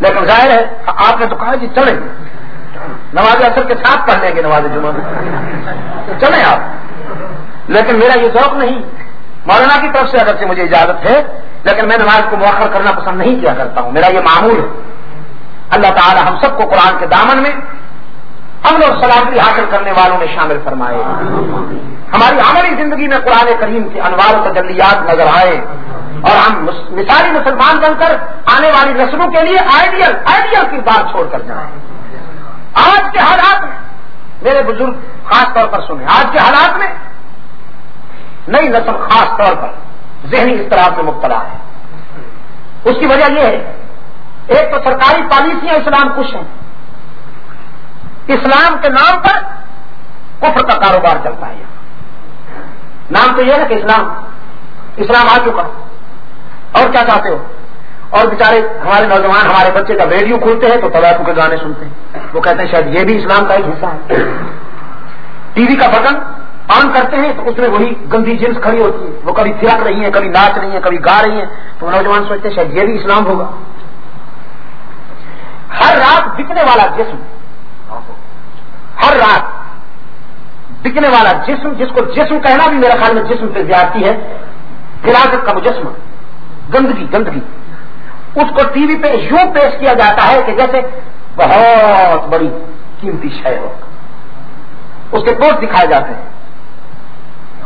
لیکن ظاہر ہے آپ نے تو کہا جی چلیں۔ نواز اثر کے ساتھ پڑھ لیں گے نواز جمعہ۔ چلیں آپ۔ لیکن میرا یہ ذوق نہیں۔ مولانا کی طرف سے اگر سے مجھے اجازت ہے، لیکن میں نماز کو مؤخر کرنا پسند نہیں کیا کرتا ہوں۔ میرا یہ معمول ہے۔ اللہ تعالی ہم سب کو قرآن کے دامن میں امن اور سلامتی حاصل کرنے والوں میں شامل فرمائے۔ ہماری عملی زندگی میں قرآن کریم کے انوار و تجلیات نظر آئے اور ہم مثالی مسلمان بن کر آنے والی نسلوں کے لیے آئیڈیل آئیڈیل کی بات چھوڑ کر جائیں۔ آج کے حالات میں، میرے بزرگ، خاص طور پر سنیں، آج کے حالات میں نئی نسل خاص طور پر ذہنی اس طرح سے مبتلا ہے۔ اس کی وجہ یہ ہے، ایک تو سرکاری پالیسیاں اسلام کچھ ہیں۔ اسلام کے نام پر کفر کا کاروبار چلتا ہے نام تو یہ ہے کہ اسلام اسلام آ چکا۔ اور کیا چاہتے ہو؟ اور بیچارے ہمارے نوجوان، ہمارے بچے کا ریڈیو کھولتے ہیں تو تباکو کے گانے سنتے ہیں۔ وہ کہتے ہیں شاید یہ بھی اسلام کا ایک حصہ ہے۔ ٹی وی کا بٹن آن کرتے ہیں تو اس میں وہی گندی جنس کھڑی ہوتی ہے۔ وہ کبھی تھرک رہی ہیں، کبھی ناچ رہی ہیں، کبھی گا رہی ہیں۔ تو نوجوان سوچتے ہیں شاید یہ بھی اسلام ہوگا۔ ہر رات بکنے والا جسم۔ ہر رات بکنے والا جسم، جس کو جسم کہنا بھی میرا خیال میں جسم پہ زیادتی ہے فراغت کا مجسمہ گندگی گندگی۔ اس کو ٹی وی پہ یوں پیش کیا جاتا ہے کہ جیسے بہت بڑی قیمتی شے ہو۔ اس کے کوٹ دکھائے جاتے ہیں۔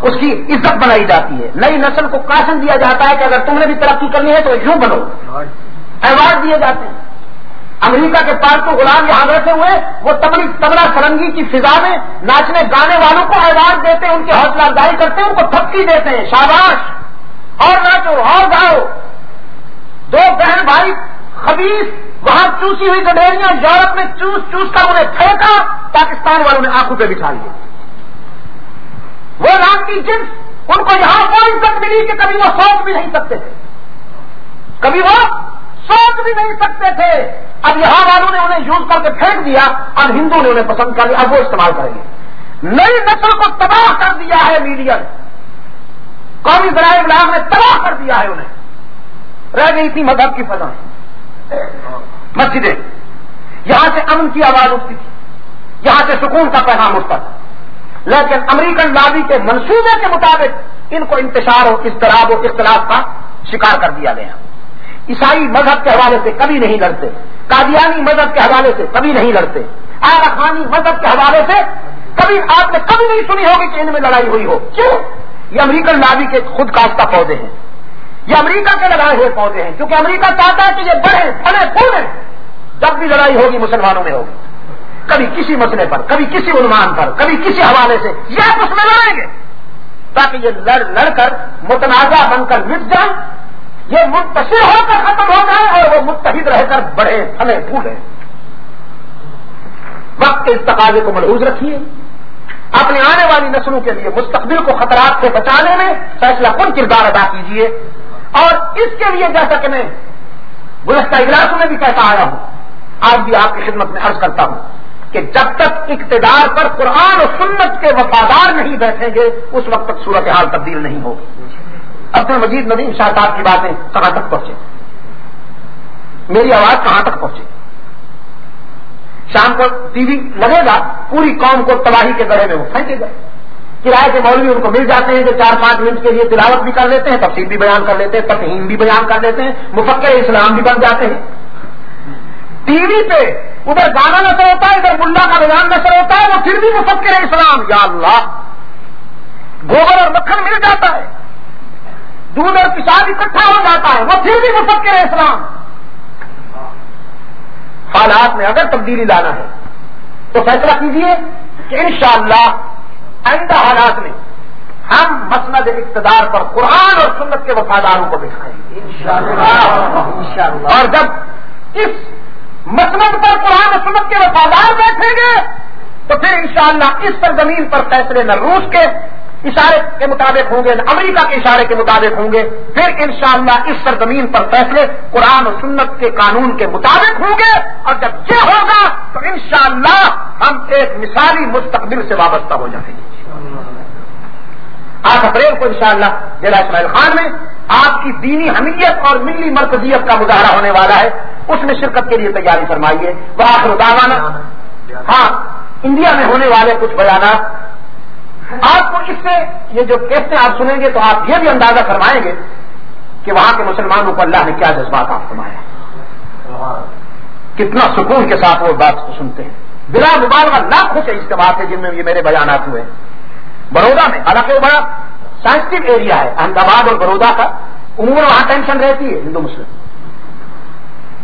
اس کی عزت بنائی جاتی ہے۔ نئی نسل کو کاشن دیا جاتا ہے کہ اگر تم نے بھی ترقی کرنی ہے تو یوں بنو۔ ایوارڈ دیے جاتے ہیں۔ امریکہ کے پالتو غلام یہاں بیٹھے ہوئے وہ تبڑی تبلا فرنگی کی فضا میں ناچنے گانے والوں کو ایوارڈ دیتے ہیں، ان کی حوصلہ افزائی کرتے ہیں، ان کو تھپکی دیتے ہیں، شاباش۔ اور ناچو، اور گاؤ۔ دو بہن بھائی خبیص وہاں چوسی ہوئی گڈیریاں یورپ میں چوس چوس کر انہیں پھینکا، پاکستان والوں نے آنکھوں پہ بٹھا لیے وہ رام کی جنس، ان کو یہاں کوئی عزت ملی کہ کبھی وہ سوچ بھی نہیں سکتے۔ تھے کبھی وہ سوچ بھی نہیں سکتے تھے۔ اب یہاں والوں نے انہیں یوز کر کے پھینک دیا اب ہندو نے انہیں پسند کر لیا۔ اب وہ استعمال کریں گے۔ نئی نسل کو تباہ کر دیا ہے میڈیا نے۔ قومی ذرائع ابلاغ نے تباہ کر دیا ہے انہیں۔ رہ گئی تھی مذہب کی فضا۔ مسجدیں۔ یہاں سے امن کی آواز اٹھتی تھی۔ یہاں سے سکون کا پیغام اٹھتا تھا۔ لیکن امریکن لابی کے منصوبے کے مطابق ان کو انتشار و اضطراب و اختلاف کا شکار کر دیا گیا۔ عیسائی مذہب کے حوالے سے کبھی نہیں لڑتے، قادیانی مذہب کے حوالے سے کبھی نہیں لڑتے آرخانی مذہب کے حوالے سے کبھی، آپ نے کبھی نہیں سنی ہوگی کہ ان میں لڑائی ہوئی ہو۔ کیوں؟ یہ امریکن لابی کے خود کاشتہ پودے ہیں۔ یہ امریکہ کے لگائے ہوئے پودے ہیں۔ کیونکہ امریکہ چاہتا ہے کہ یہ بڑھے پھلے پھولے جب بھی لڑائی ہوگی مسلمانوں میں ہوگی۔ کبھی کسی مسئلے پر، کبھی کسی عنوان پر، کبھی کسی حوالے سے یہ اس میں لڑیں گے۔ تاکہ یہ لڑ لڑ کر متنازع بن کر مٹ جائے یہ منتشر ہو کر ختم ہو جائے اور وہ متحد رہ کر بڑھے پھلے پھولے۔ وقت کے اس تقاضے کو ملحوظ رکھیے۔ اپنے آنے والی نسلوں کے لیے مستقبل کو خطرات سے بچانے میں فیصلہ کن کردار ادا کیجیے اور اس کے لیے جیسا کہ میں گزشتہ اجلاسوں میں بھی کہتا آیا ہوں، آج بھی آپ کی خدمت میں عرض کرتا ہوں کہ جب تک اقتدار پر قرآن و سنت کے وفادار نہیں بیٹھیں گے، اس وقت تک صورتحال تبدیل نہیں ہوگی۔ عبد المجید ندیم شاہ صاحب کی باتیں کہاں تک پہنچے؟ میری آواز کہاں تک پہنچے؟ شام کو ٹی وی لگے گا، پوری قوم کو تباہی کے گڑھے میں وہ پھینکے گا۔ کرائے کے مولوی ان کو مل جاتے ہیں جو چار پانچ منٹ کے لیے تلاوت بھی کر لیتے ہیں تفصیل بھی بیان کر لیتے ہیں، تفہیم بھی بیان کر لیتے ہیں، مفکر اسلام بھی بن جاتے ہیں۔ ٹی وی پہ ادھر گانا نظر ہوتا ہے، ادھر ملا کا بیان نظر ہوتا ہے، وہ پھر بھی مفکر اسلام، یا اللہ۔ گوبر اور مکھن مل جاتا ہے۔ دودھ اور پیشاب اکٹھا ہو جاتا ہے وہ پھر بھی مفکر اسلام۔ حالات میں اگر تبدیلی لانا ہے تو فیصلہ کیجیے کہ انشاءاللہ آئندہ حالات میں ہم مسند اقتدار پر قرآن اور سنت کے وفاداروں کو دکھائیں گے۔ اور جب اس مسند پر قرآن اور سنت کے وفادار بیٹھیں گے تو پھر انشاءاللہ اس سرزمین پر فیصلے نہ روس کے اشارے کے مطابق ہوں گے، امریکہ کے اشارے کے مطابق ہوں گے۔ پھر انشاءاللہ اس سرزمین پر فیصلے قرآن و سنت کے قانون کے مطابق ہوں گے۔ اور جب یہ ہوگا تو انشاءاللہ ہم ایک مثالی مستقبل سے وابستہ ہو جائیں گے۔ آٹھ اپریل کو انشاءاللہ شاء اللہ اسماعیل خان میں آپ کی دینی حمیت اور ملی مرکزیت کا مظاہرہ ہونے والا ہے۔ اس میں شرکت کے لیے تیاری فرمائیے۔ وہ آخر داوانا ہاں انڈیا میں ہونے والے کچھ بیانات آپ کو اس سے یہ جو کیسے آپ سنیں گے تو آپ یہ بھی اندازہ فرمائیں گے کہ وہاں کے مسلمانوں کو اللہ نے کیا جذبات آپ فرمایا کتنا سکون کے ساتھ وہ بات کو سنتے ہیں۔ بلا مبالغہ لاکھوں سے اجتماع ہے جن میں یہ میرے بیانات ہوئے بڑودا میں حالانکہ وہ بڑا سینسٹو ایریا ہے احمد آباد اور بڑودا کا عموماً وہاں ٹینشن رہتی ہے، ہندو مسلم۔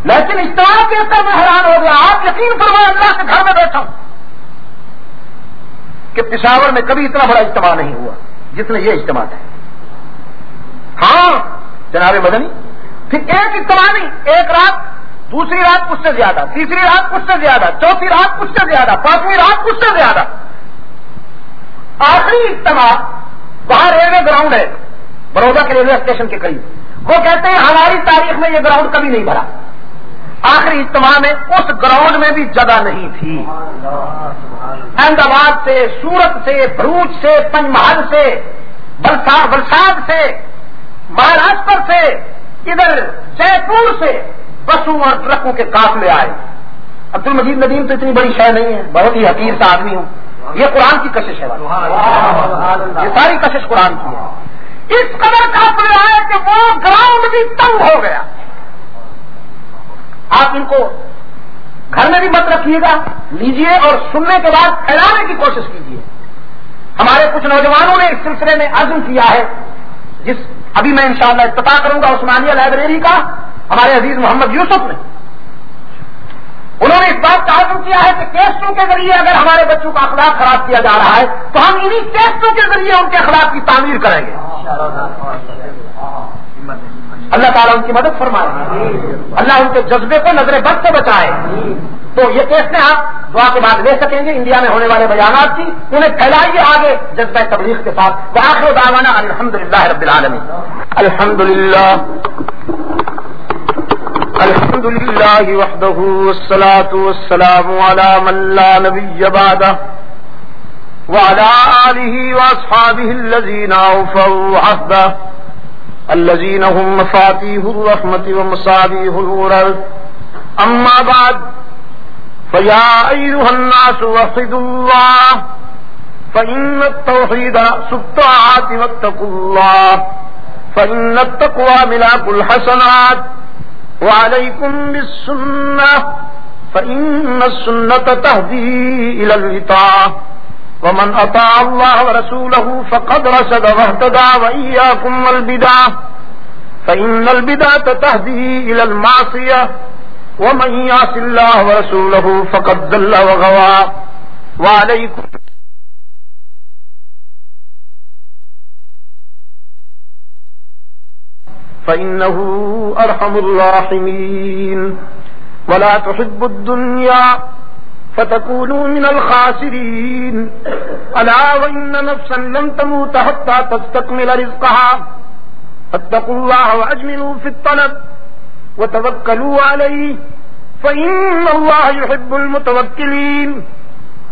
لیکن اجتماع کے اندر میں حیران ہو گیا، آپ یقین فرمائے اللہ کے گھر میں بیٹھا ہوں۔ کہ پشاور میں کبھی اتنا بڑا اجتماع نہیں ہوا جتنے یہ اجتماع ہے ہاں جناب مدنی، پھر ایک اجتماع نہیں، ایک رات، دوسری رات کچھ سے زیادہ، تیسری رات کچھ سے زیادہ، چوتھی رات کچھ سے زیادہ، پانچویں رات کچھ سے زیادہ۔ آخری اجتماع وہاں ریلوے گراؤنڈ ہے، بڑودا کے ریلوے اسٹیشن کے قریب۔ وہ کہتے ہیں ہماری تاریخ میں یہ گراؤنڈ کبھی نہیں بھرا۔ آخری اجتماع میں اس گراؤنڈ میں بھی جگہ نہیں تھی۔ احمد آباد سے، سورت سے بروچ سے پنج محل سے بلساد سے، مہاراشٹر سے، ادھر جے پور سے بسوں اور ٹرکوں کے قافلے آئے۔ عبد المجید ندیم تو اتنی بڑی شہ نہیں ہے، بہت ہی حقیر سا آدمی ہوں۔ یہ قرآن کی کشش ہے یہ ساری کشش قرآن کی ہے۔ اس قدر قافلے آئے کہ وہ گراؤنڈ بھی تنگ ہو گیا۔ آپ ان کو گھر میں بھی مت رکھیے گا، لیجیے اور سننے کے بعد پھیلانے کی کوشش کیجیے ہمارے کچھ نوجوانوں نے اس سلسلے میں عزم کیا ہے، جس ابھی میں انشاءاللہ شاء کروں گا عثمانیہ لائبریری کا، ہمارے عزیز محمد یوسف نے۔ انہوں نے اس بات کا عزم کیا ہے کہ ٹیسٹوں کے ذریعے اگر ہمارے بچوں کا اخلاق خراب کیا جا رہا ہے، تو ہم انہیں ٹیسٹوں کے ذریعے ان کے اخلاق کی تعمیر کریں گے۔ اللہ تعالیٰ ان کی مدد فرمائے۔ اللہ ان کے جذبے کو نظر بد سے بچائے۔ تو یہ کیسے آپ دعا کے بعد لے سکیں گے۔ انڈیا میں ہونے والے بیانات کی انہیں پھیلائیے آگے جذبہ تبلیغ کے ساتھ۔ آخر دعوانا الحمد للہ رب العالمین۔ الحمد للہ الحمد لله وحده والصلاة والسلام على من لا نبي بعده وعلى آله وأصحابه الذين أوفوا عهده الذين هم مفاتيح الرحمة ومصابيح الغرر. أما بعد فيا أيها الناس وحدوا الله فإن التوحيد رأس الطاعات واتقوا الله فإن التقوى ملاك الحسنات. وعليكم بالسنة فإن السنة تهدي إلى الإطاعة ومن أطاع الله ورسوله فقد رشد واهتدى وإياكم والبدع. فإن البدعة تهدي إلى المعصية ومن يعص الله ورسوله فقد ذل وغوى. وعليكم فإنه أرحم الراحمين. ولا تحب الدنيا فتكونوا من الخاسرين. ألا وإن نفسا لم تموت حتى تستكمل رزقها. فاتقوا الله وأجملوا في الطلب وتوكلوا عليه فإن الله يحب المتوكلين.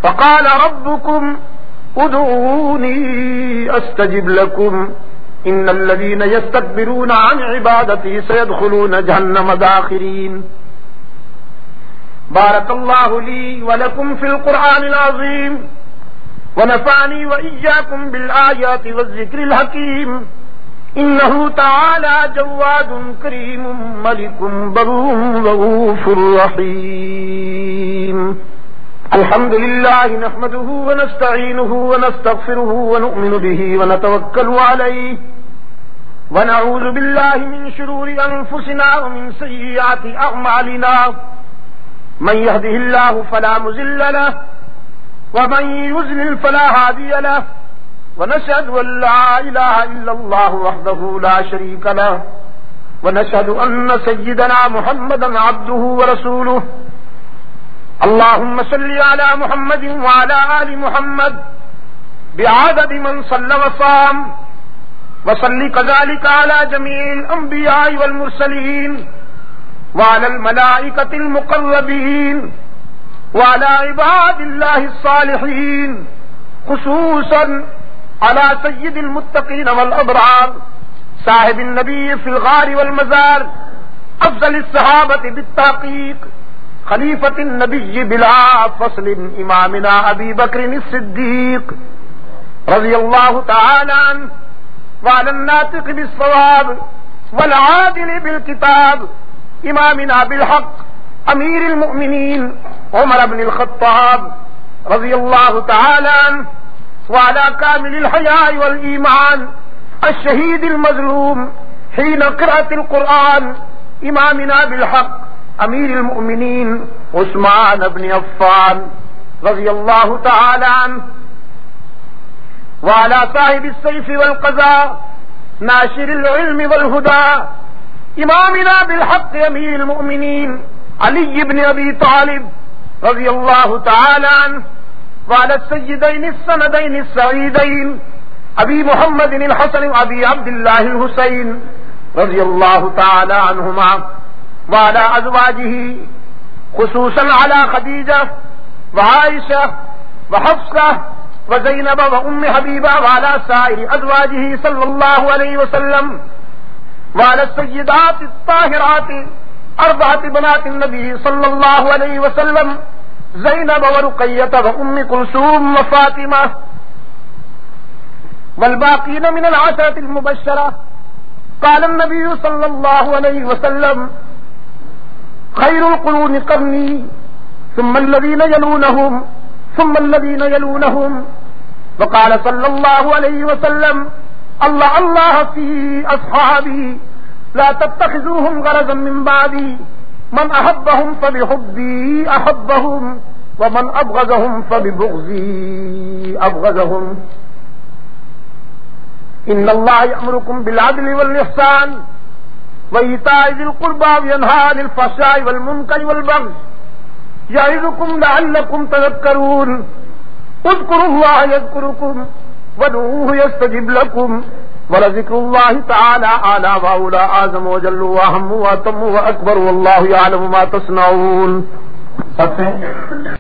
فقال ربكم ادعوني أستجب لكم. إن الذين يستكبرون عن عبادتي سيدخلون جهنم داخرين. بارك الله لي ولكم في القرآن العظيم ونفعني وإياكم بالآيات والذكر الحكيم. إنه تعالى جواد كريم ملك بروم رغوف رحيم. الحمد لله نحمده ونستعينه ونستغفره ونؤمن به ونتوكل عليه. ونعوذ بالله من شرور أنفسنا ومن سيئات أعمالنا. من يهده الله فلا مزل له، ومن يزلل فلا هادي له، ونشهد أن لا إله إلا الله وحده لا شريك له، ونشهد أن سيدنا محمدا عبده ورسوله. اللهم صل على محمد وعلى آل محمد بعدد من صلى وصام وصل كذلك على جميع الأنبياء والمرسلين. وعلى الملائكة المقربين وعلى عباد الله الصالحين خصوصا على سيد المتقين والأبرار صاحب النبي في الغار والمزار أفضل الصحابة بالتحقيق خليفة النبي بلا فصل إمامنا أبي بكر الصديق رضي الله تعالى عنه وعلى الناطق بالصواب والعادل بالكتاب إمامنا بالحق، أمير المؤمنين عمر بن الخطاب رضي الله تعالى عنه، وعلى كامل الحياء والإيمان، الشهيد المظلوم، حين قرأة القرآن، إمامنا بالحق، أمير المؤمنين عثمان بن عفان رضي الله تعالى عنه. وعلى صاحب السيف والقضاء، ناشر العلم والهدى إمامنا بالحق أمير المؤمنين علي بن أبي طالب رضي الله تعالى عنه وعلى السيدين السندين السعيدين أبي محمد الحسن وأبي عبد الله الحسين رضي الله تعالى عنهما وعلى أزواجه خصوصا على خديجة وعائشة وحفصة وزينب وأم حبيبة وعلى سائر أزواجه صلى الله عليه وسلم وعلى السيدات الطاهرات أربعة بنات النبي صلى الله عليه وسلم زينب ورقية وأم كلثوم وفاطمة. والباقين من العشرة المبشرة. قال النبي صلى الله عليه وسلم خير القرون قرني ثم الذين يلونهم ثم الذين يلونهم. وقال صلى الله عليه وسلم الله الله في أصحابي. لا تتخذوهم غرضا من بعدي. من أحبهم فبحبي أحبهم ومن أبغضهم فببغضي أبغضهم إن الله يأمركم بالعدل والإحسان وإيتاء ذي القربى وينهى عن الفحشاء والمنكر والبغي. يعظكم لعلكم تذكرون. اذكروا الله يذكركم. ودعوه يستجب لكم ولذكر الله تعالى على وأولى آزم وجل وهم وأتم وأكبر والله يعلم ما تصنعون